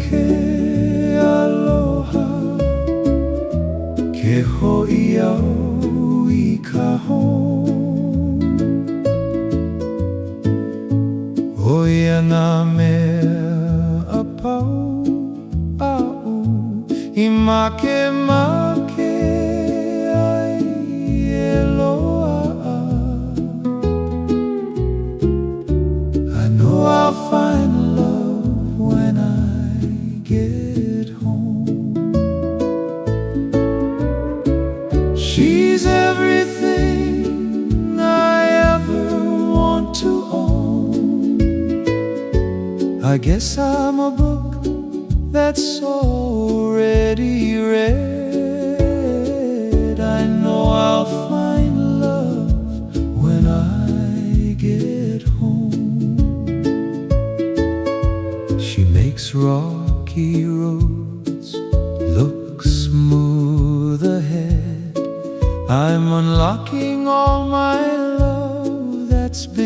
ke aloha Ke hoi au i ka hon Oia ngā mea a pau a u I make mai I guess I'm a book that's already read. I know I'll find love when I get home. She makes rocky roads look smooth ahead. I'm unlocking all my love that's been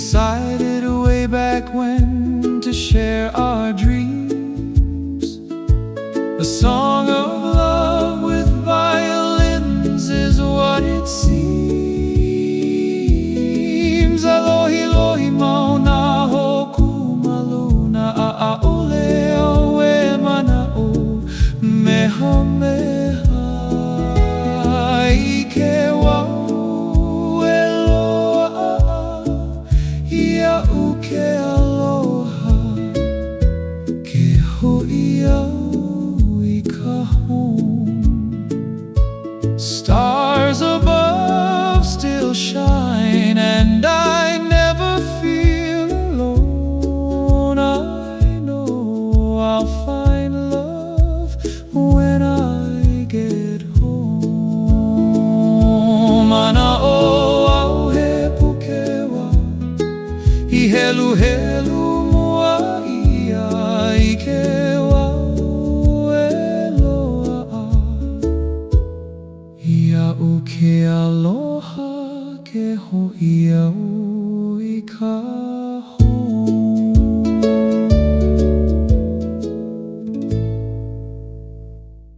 decided way back when to share our dreams. A song ke aloha ke ho'i au.